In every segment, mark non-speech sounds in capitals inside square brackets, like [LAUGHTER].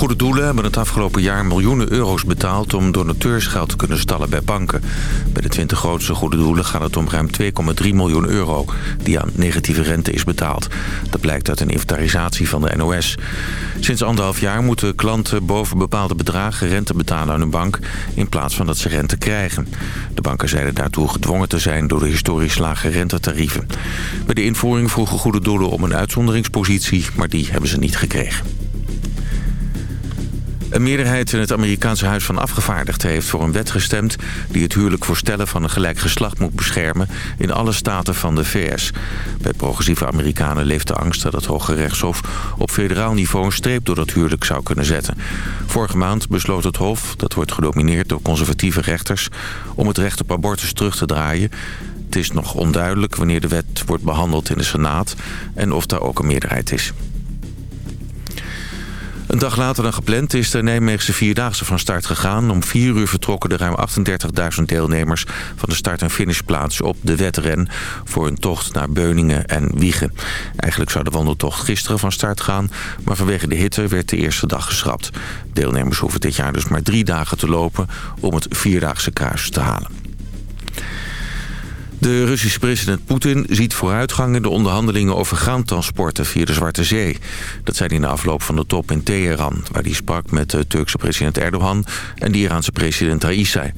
Goede doelen hebben het afgelopen jaar miljoenen euro's betaald... om donateursgeld te kunnen stallen bij banken. Bij de 20 grootste goede doelen gaat het om ruim 2,3 miljoen euro... die aan negatieve rente is betaald. Dat blijkt uit een inventarisatie van de NOS. Sinds anderhalf jaar moeten klanten boven bepaalde bedragen rente betalen aan hun bank... in plaats van dat ze rente krijgen. De banken zeiden daartoe gedwongen te zijn door de historisch lage rentetarieven. Bij de invoering vroegen goede doelen om een uitzonderingspositie... maar die hebben ze niet gekregen. Een meerderheid in het Amerikaanse Huis van Afgevaardigden heeft voor een wet gestemd... die het huwelijk voor stellen van een gelijk geslacht moet beschermen... in alle staten van de VS. Bij progressieve Amerikanen leeft de angst dat het Hoge Rechtshof... op federaal niveau een streep door dat huwelijk zou kunnen zetten. Vorige maand besloot het Hof, dat wordt gedomineerd door conservatieve rechters... om het recht op abortus terug te draaien... Het is nog onduidelijk wanneer de wet wordt behandeld in de Senaat... en of daar ook een meerderheid is. Een dag later dan gepland is de Nijmeegse Vierdaagse van start gegaan. Om vier uur vertrokken de ruim 38.000 deelnemers van de start- en finishplaats op de wedren... voor een tocht naar Beuningen en Wiegen. Eigenlijk zou de wandeltocht gisteren van start gaan... maar vanwege de hitte werd de eerste dag geschrapt. Deelnemers hoeven dit jaar dus maar drie dagen te lopen om het Vierdaagse kruis te halen. De Russische president Poetin ziet vooruitgang in de onderhandelingen over graantransporten via de Zwarte Zee. Dat zei hij na afloop van de top in Teheran, waar hij sprak met de Turkse president Erdogan en de Iraanse president Raisi.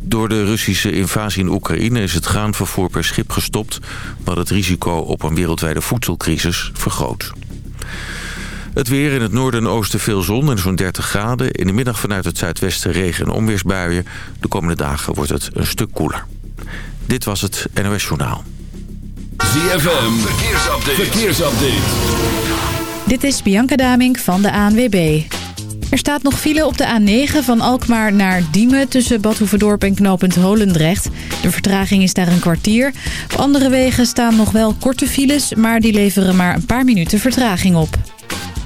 Door de Russische invasie in Oekraïne is het graanvervoer per schip gestopt... wat het risico op een wereldwijde voedselcrisis vergroot. Het weer in het noorden en oosten veel zon en zo'n 30 graden. In de middag vanuit het zuidwesten regen en onweersbuien. De komende dagen wordt het een stuk koeler. Dit was het NOS Journaal. ZFM, verkeersupdate. verkeersupdate. Dit is Bianca Damink van de ANWB. Er staat nog file op de A9 van Alkmaar naar Diemen... tussen Bad Hoeverdorp en knooppunt Holendrecht. De vertraging is daar een kwartier. Op andere wegen staan nog wel korte files... maar die leveren maar een paar minuten vertraging op.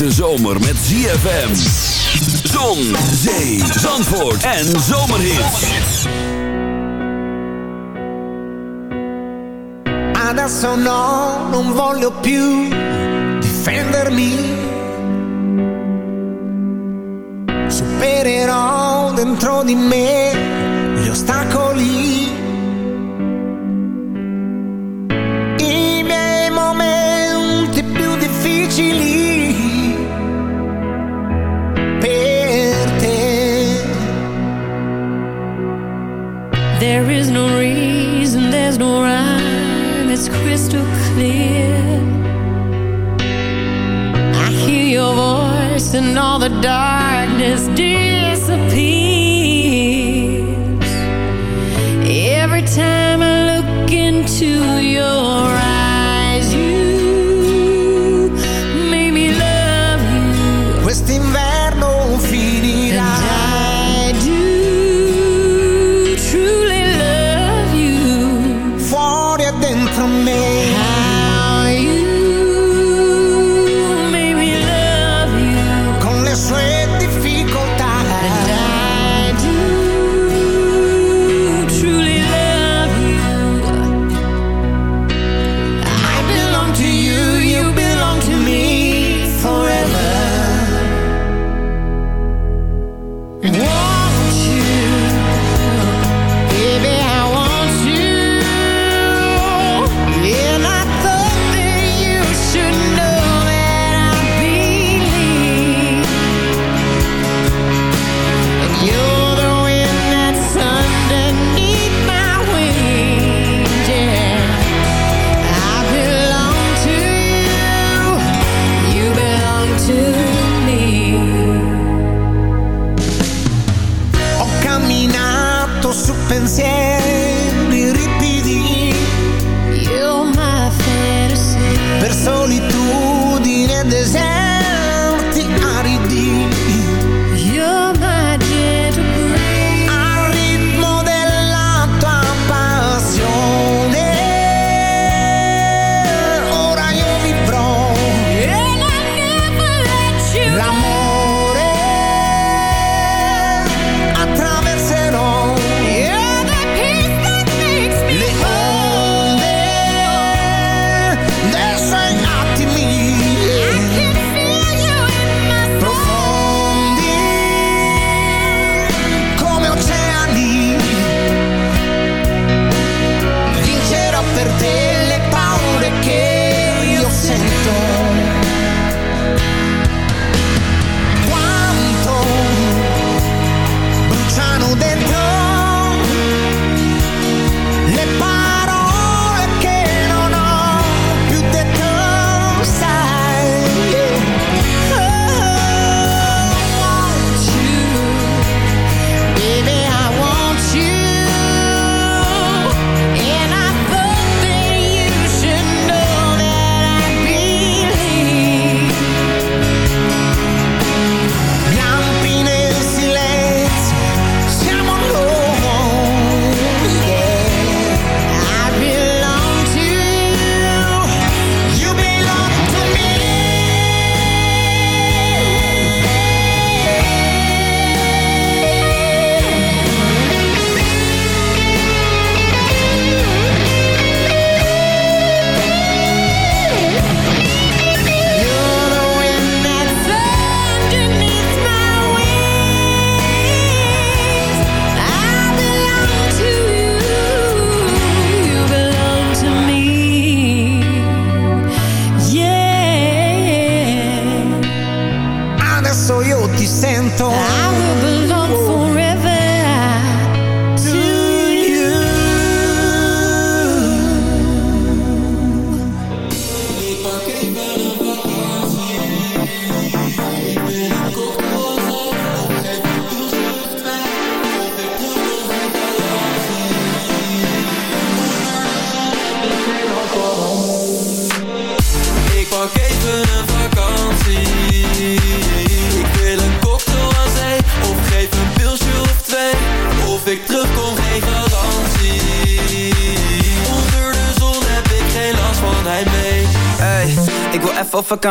De zomer met ZFM. Zon, zee, zandvoort en zomerhit. Adesso no, non voglio più difendermi. Supererò dentro di me gli ostacoli. I miei momenti più difficili it's crystal clear. I hear your voice and all the darkness disappears. Every time I look into you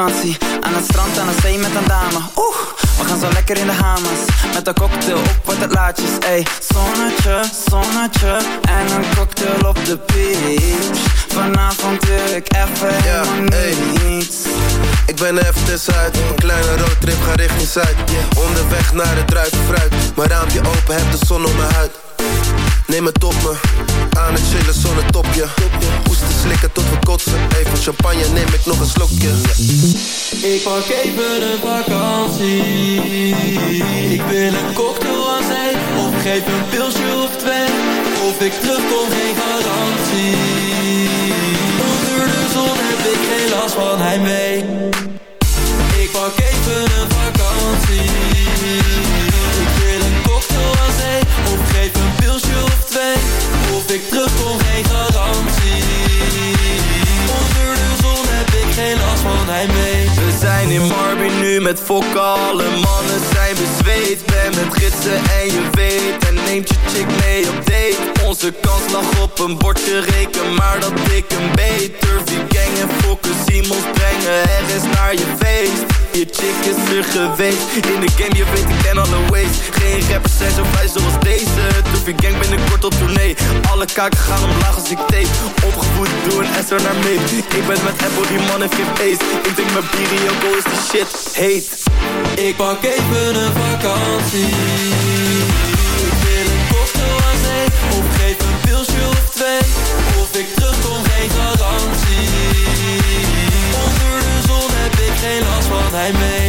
even vakantie. Ik wil een cocktail aan zee. Of geef een pilsje of twee. Of ik terugkom, geen garantie. Onder de zon heb ik geen last van hij met fokken, alle mannen zijn bezweet. Ben met gidsen en je weet. En neemt je chick mee op date Onze kans lag op een bordje reken Maar dat ik een beter gang en fokken Simons brengen. Er is naar je feest. Je chick is er geweest. In de game je weet ik ken alle ways Geen rappers zijn zo vrij zoals deze. Turfie gang binnenkort op tournee. Alle kaken gaan omlaag als ik tape. Opgevoed door een S naar mee. Ik ben met Apple die man heeft geen face Ik drink mijn bier go is die shit. Heet. Ik pak even een vakantie. Pilsje of twee. Of ik terugkom, geen garantie. Onder de zon heb ik geen last van hij mee.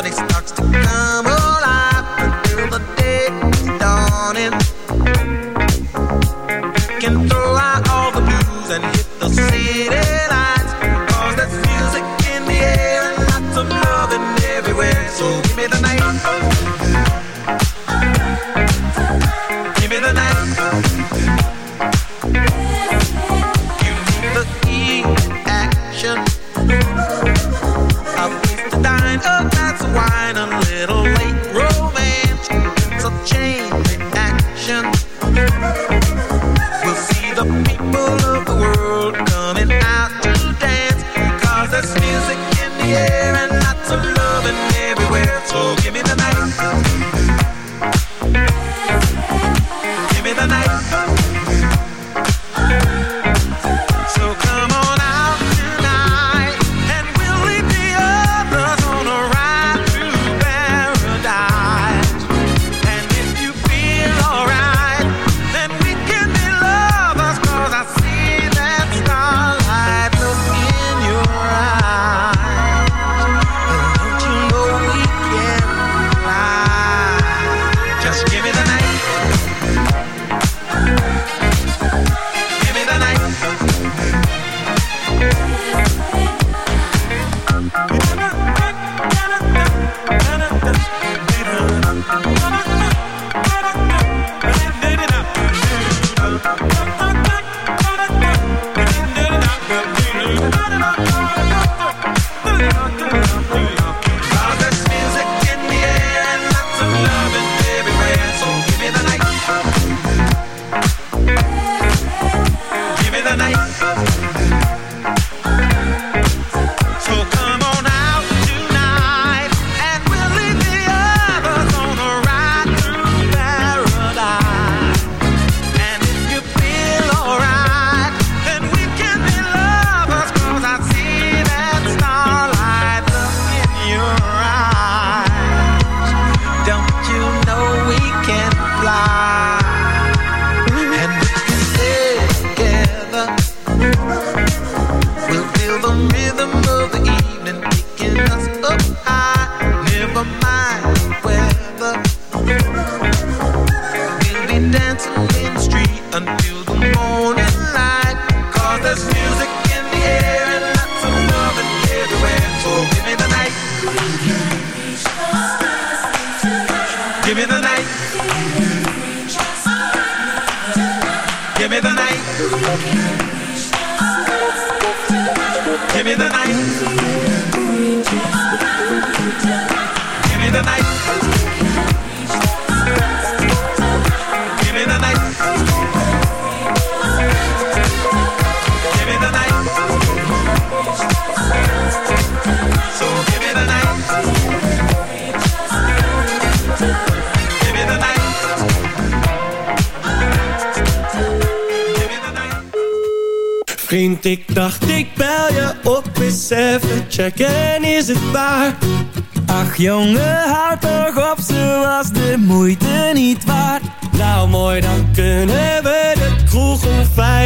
Exotics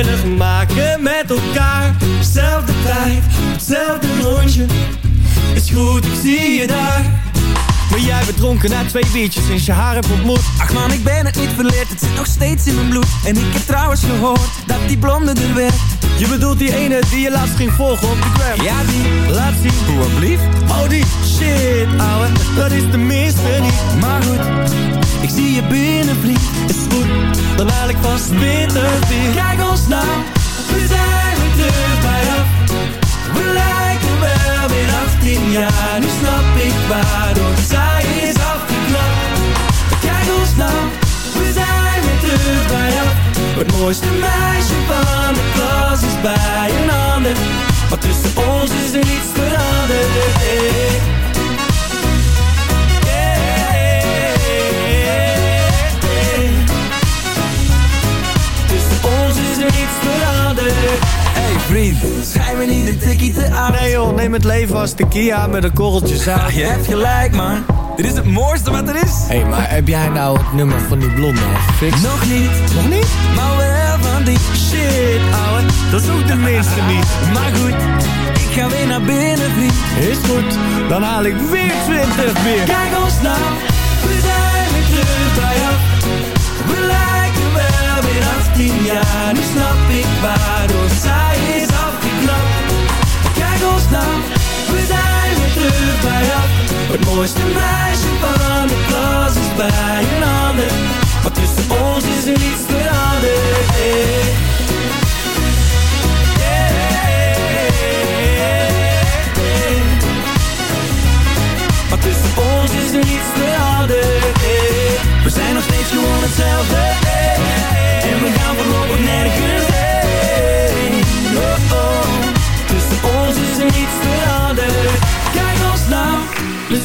onveilig maken met elkaar. Zelfde tijd, hetzelfde rondje. Is goed, ik zie je daar. Ben jij bedronken na twee biertjes sinds je haar hebt ontmoet? Ach man, ik ben het niet verleerd, het zit nog steeds in mijn bloed. En ik heb trouwens gehoord dat die blonde er werd. Je bedoelt die ene die je laatst ging volgen op de gram? Ja die, Laat zien. Hoe blief? Oh die, shit ouwe, dat is de minste niet. Maar goed, ik zie je binnen vlieg Is goed, dan haal ik vast bitter weer Kijk ons nou, we zijn terug bij af. We lijken wel weer 18 jaar. Nu snap ik waarom zij is afgeknapt Kijk ons nou, we zijn terug bij af. Het mooiste meisje van de klas is bij een ander. Maar tussen ons is er niets veranderd Schijn me niet een tikkie te oud Nee joh, neem het leven als tequila met een korreltje zout Ja, je hebt gelijk man. Dit is het mooiste wat er is. Hé, hey, maar heb jij nou het nummer van die blonde gefixt? Nog niet, Nog niet? maar wel van die Shit, ouwe, dat is ook de minste [LAUGHS] niet. Maar goed, ik ga weer naar binnen vriend. Is goed, dan haal ik weer 20 bier. Kijk ons nou, we zijn weer terug bij af We lijken wel weer 18 jaar. Nu snap ik waardoor zij We zijn weer terug bij af. Het mooiste meisje van de klas is bij een ander. Maar tussen ons is er niets veranderd. hey.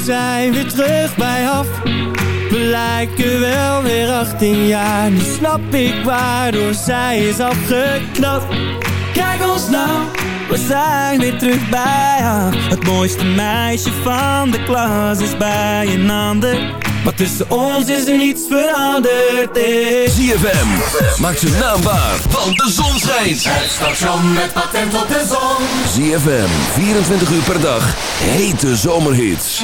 Zijn weer terug bij af We lijken wel weer 18 jaar Nu snap ik waardoor zij is afgeknapt Kijk ons nou we zijn weer terug bij haar Het mooiste meisje van de klas is bij een ander Maar tussen ons is er niets veranderd eh. ZFM, maak zijn naam waar, want de zon schijnt. Het station met patent op de zon. ZFM, 24 uur per dag, hete zomerhits.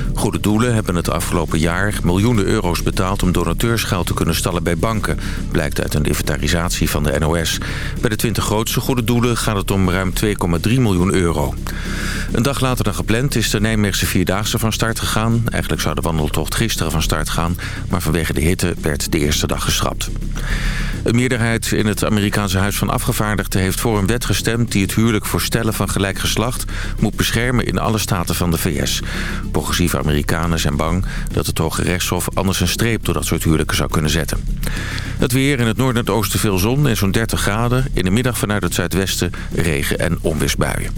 Goede doelen hebben het afgelopen jaar miljoenen euro's betaald... om donateursgeld te kunnen stallen bij banken... blijkt uit een inventarisatie van de NOS. Bij de 20 grootste goede doelen gaat het om ruim 2,3 miljoen euro. Een dag later dan gepland is de Nijmeegse Vierdaagse van start gegaan. Eigenlijk zou de wandeltocht gisteren van start gaan... maar vanwege de hitte werd de eerste dag geschrapt. Een meerderheid in het Amerikaanse Huis van Afgevaardigden heeft voor een wet gestemd... die het huwelijk voor stellen van gelijk geslacht moet beschermen in alle staten van de VS. Progressieve Amerikanen zijn bang dat het Hoge Rechtshof anders een streep door dat soort huwelijken zou kunnen zetten. Het weer in het noorden en het oosten veel zon en zo'n 30 graden. In de middag vanuit het zuidwesten regen- en onweersbuien.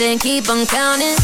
And. Keep on counting.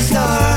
Star.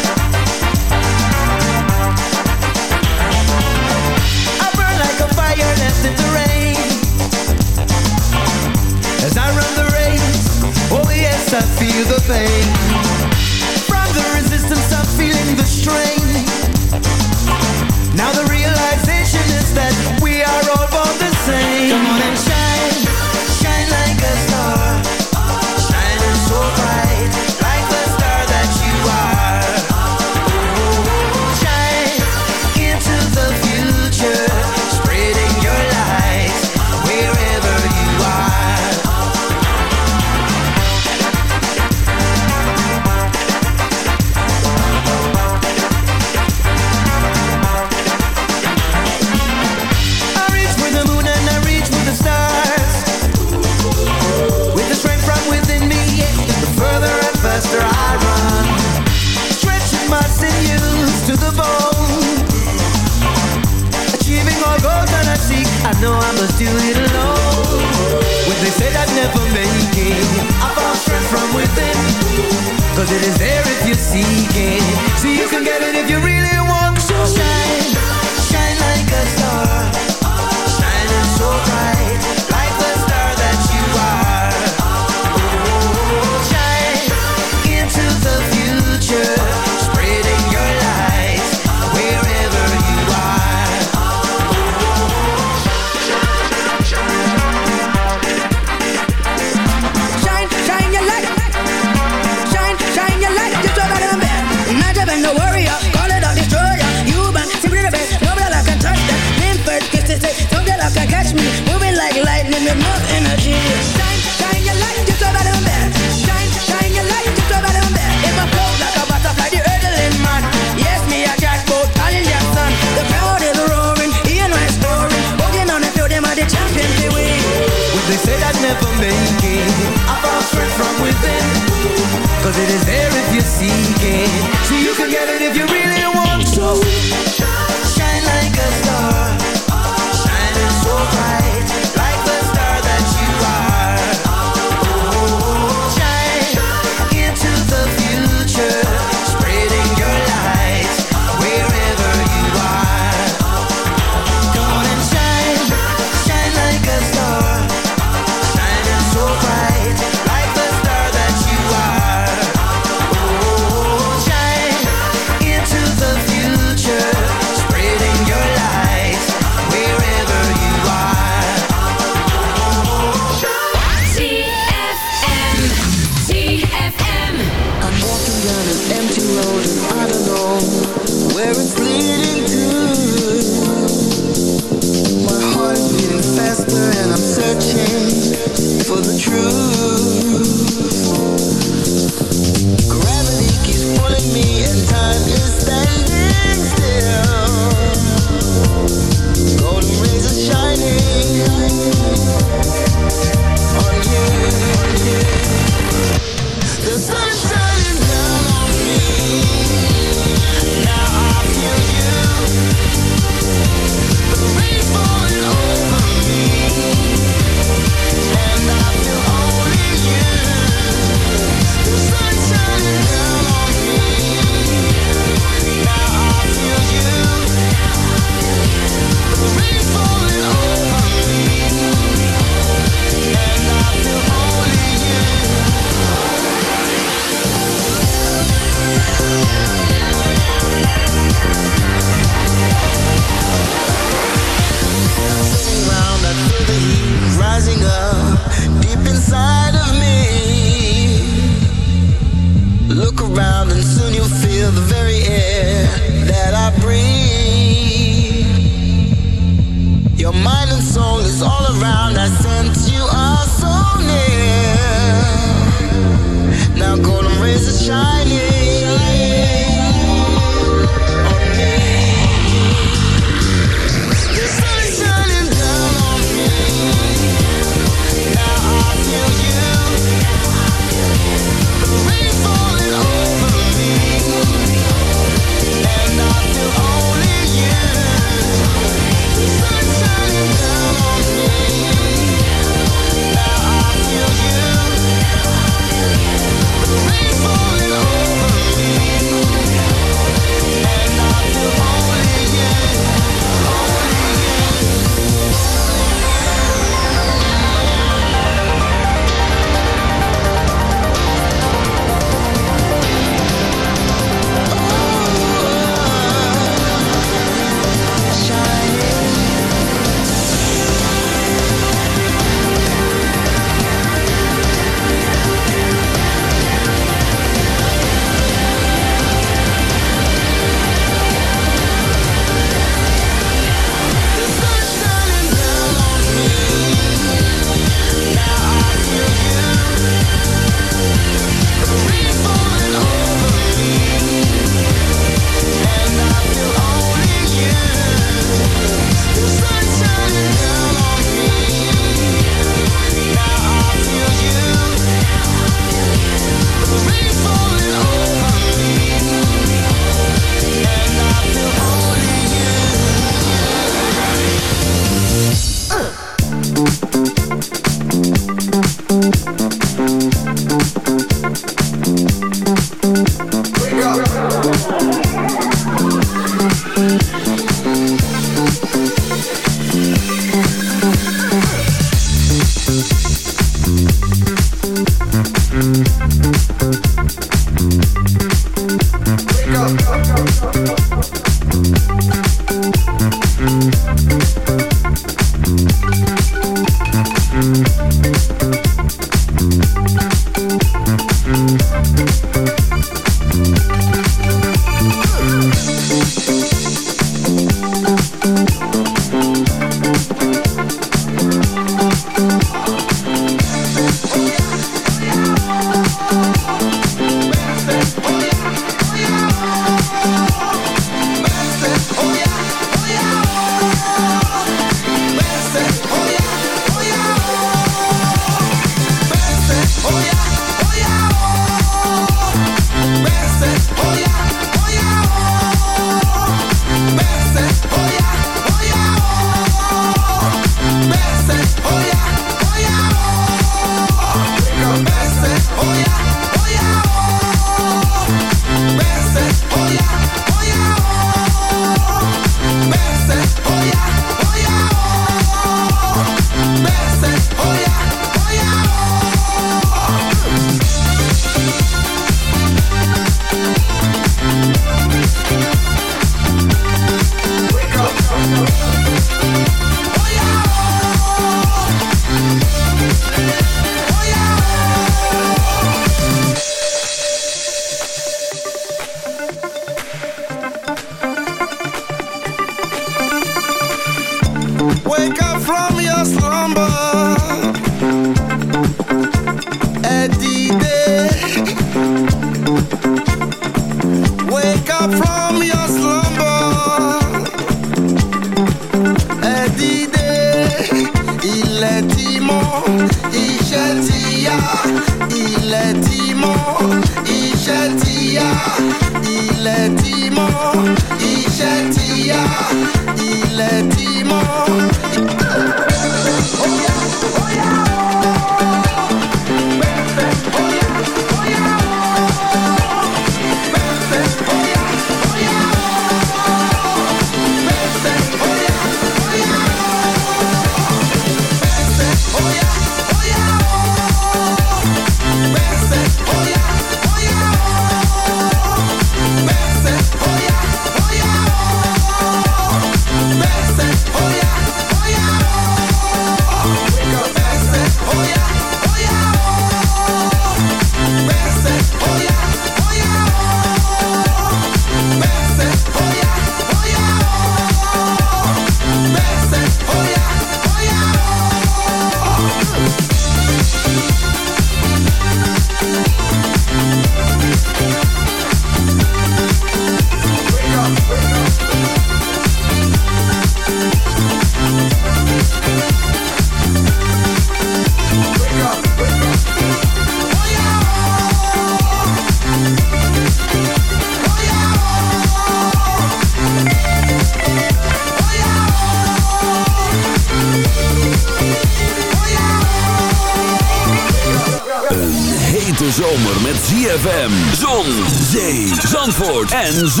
Zandvoort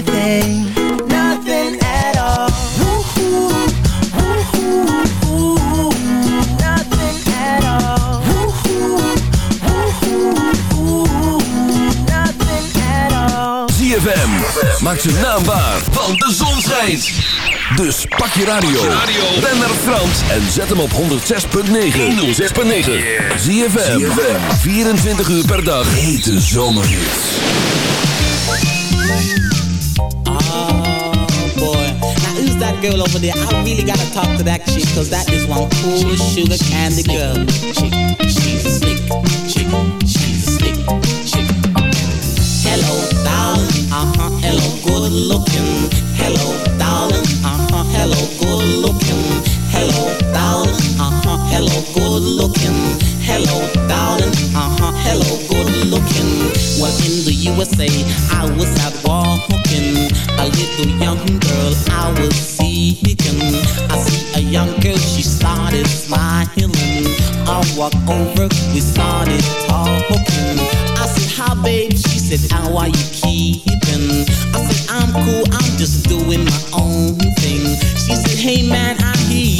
Anything. Nothing at all. Woo-hoo, woo-hoo, woo. Nothing at all. Woo-hoo, woo-hoo, woo. Nothing at all. ZFM, maak zijn naam waar, want de zon schijnt. Dus pak je radio, ren naar Frans en zet hem op 106.9. 106.9. ZFM, 24 uur per dag. Hete zomerhits. Girl over there? I really gotta talk to that chick, cause that is one cool sugar candy girl. Chick, she's a slick chick, she's a slick chick. Hello, darling, uh-huh, hello, good looking. Hello, darling, uh-huh, hello, good looking. Hello, darling, uh-huh, hello, good looking. Hello, darling, uh-huh, hello, good looking. Well, in the USA, I was out walking. A little young girl I was seeking. I see a young girl, she started smiling. I walk over, we started talking. I said, hi babe, she said, how are you keeping? I said, I'm cool, I'm just doing my own thing. She said, hey man, I hear you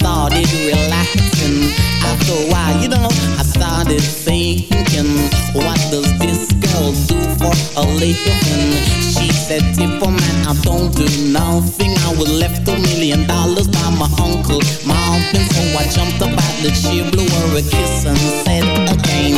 started relaxing. After a while, you know, I started thinking, what does this girl do for a living? She said, if a man, I don't do nothing. I was left a million dollars by my uncle, mountain. So I jumped up out the chair, blew her a kiss and said again,